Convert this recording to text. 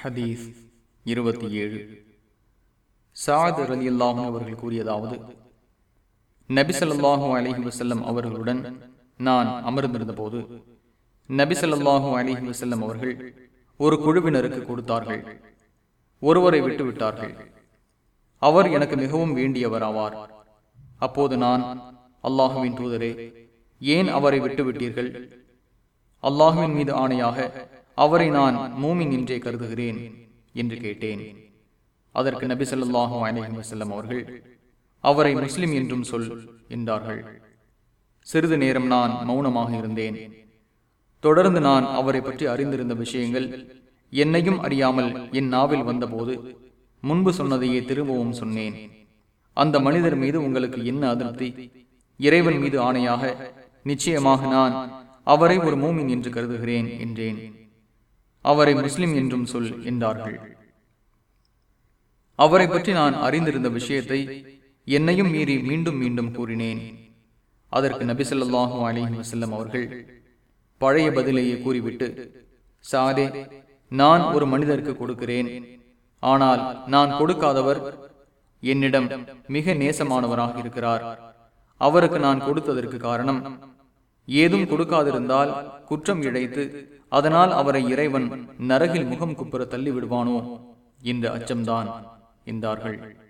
ஹதீஸ் இருபத்தி ஏழு. சாத் அலி அல்லாஹும் அவர்கள் கூறியதாவது நபிசல்லாஹூ அலஹி வசல்லம் அவர்களுடன் நான் அமர்ந்திருந்த போது நபிசல்லாஹூ அலஹி வசல்லம் அவர்கள் ஒரு குழுவினருக்கு கொடுத்தார்கள். ஒருவரை விட்டுவிட்டார்கள். அவர் எனக்கு மிகவும் வேண்டியவர் ஆவார். அப்போது நான் அல்லாஹுவின் தூதரே ஏன் அவரை விட்டுவிட்டீர்கள்? அல்லாஹுவின் மீது ஆணையாக அவரை நான் மூமின் என்றே கருதுகிறேன் என்று கேட்டேன். அதற்கு நபி சொல்லாஹும் அலைஹி அவர்கள் அவரை முஸ்லிம் என்றும் சொல் என்றார்கள். சிறிது நேரம் நான் மௌனமாக இருந்தேன். தொடர்ந்து நான் அவரை பற்றி அறிந்திருந்த விஷயங்கள் என்னையும் அறியாமல் என் நாவில் வந்தபோது முன்பு சொன்னதையே திரும்பவும் சொன்னேன். அந்த மனிதர் மீது உங்களுக்கு என்ன அதிருப்தி? இறைவன் மீது ஆணையாக நிச்சயமாக நான் அவரை ஒரு மூமின் என்று கருதுகிறேன் என்றேன். அவரை முஸ்லிம் என்றும் சொல் என்றார்கள். அவரை பற்றி நான் அறிந்திருந்த விஷயத்தை என்னையும் மீறி மீண்டும் மீண்டும் கூறினேன். அதற்கு நபிசல்லாஹூ அலிஹி வசல்லம் அவர்கள் பழைய பதிலையே கூறிவிட்டு சாதே நான் ஒரு மனிதருக்கு கொடுக்கிறேன். ஆனால் நான் கொடுக்காதவர் என்னிடம் மிக நேசமானவராக இருக்கிறார். அவருக்கு நான் கொடுத்ததற்கு காரணம் ஏதும் கொடுக்காதிருந்தால் குற்றம் இழைத்து அதனால் அவரை இறைவன் நரகில் முகம் குப்புற தள்ளி விடுவானோ என்ற அச்சம்தான் என்றார்கள்.